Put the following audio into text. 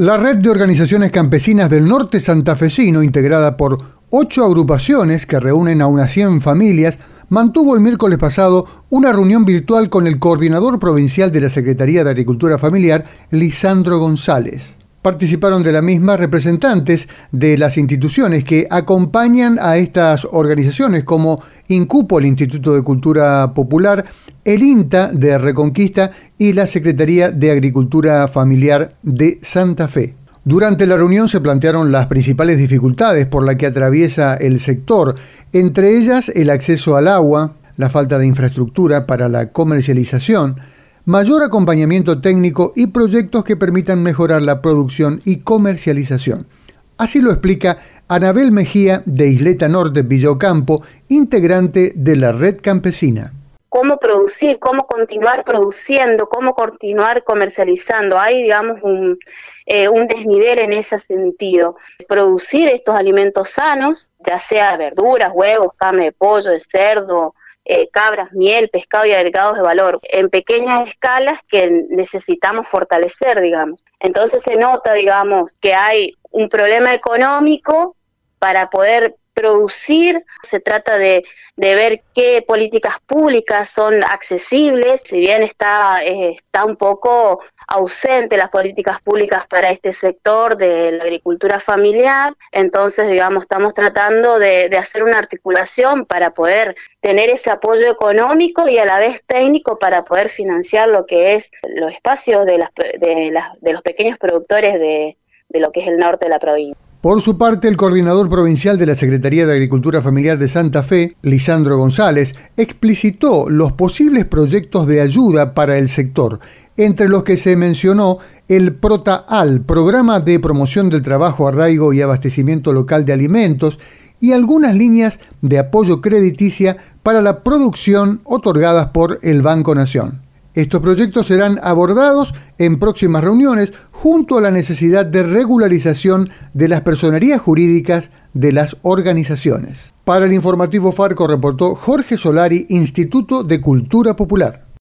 La red de organizaciones campesinas del norte santafesino, integrada por ocho agrupaciones que reúnen a unas 100 familias, mantuvo el miércoles pasado una reunión virtual con el coordinador provincial de la Secretaría de Agricultura Familiar, Lisandro González. Participaron de la misma representantes de las instituciones que acompañan a estas organizaciones como INCUPO, el Instituto de Cultura Popular, el INTA de Reconquista y la Secretaría de Agricultura Familiar de Santa Fe. Durante la reunión se plantearon las principales dificultades por las que atraviesa el sector, entre ellas el acceso al agua, la falta de infraestructura para la comercialización, mayor acompañamiento técnico y proyectos que permitan mejorar la producción y comercialización. Así lo explica Anabel Mejía de Isleta Norte Villocampo, integrante de la Red Campesina. Cómo producir, cómo continuar produciendo, cómo continuar comercializando. Hay, digamos, un, eh, un desnivel en ese sentido. Producir estos alimentos sanos, ya sea verduras, huevos, carne de pollo, de cerdo, eh, cabras, miel, pescado y agregados de valor en pequeñas escalas que necesitamos fortalecer, digamos. Entonces se nota, digamos, que hay un problema económico para poder producir, se trata de, de, ver qué políticas públicas son accesibles, si bien está, eh, está un poco ausente las políticas públicas para este sector de la agricultura familiar, entonces, digamos, estamos tratando de, hacer una articulación para poder tener ese apoyo económico y a la vez técnico para poder financiar lo que es los espacios de, las, de, de los pequeños productores de, de lo que es el norte de la provincia. Por su parte, el coordinador provincial de la Secretaría de Agricultura Familiar de Santa Fe, Lisandro González, explicitó los posibles proyectos de ayuda para el sector entre los que se mencionó el PROTAAL, Programa de Promoción del Trabajo, Arraigo y Abastecimiento Local de Alimentos, y algunas líneas de apoyo crediticia para la producción otorgadas por el Banco Nación. Estos proyectos serán abordados en próximas reuniones junto a la necesidad de regularización de las personerías jurídicas de las organizaciones. Para el informativo Farco reportó Jorge Solari, Instituto de Cultura Popular.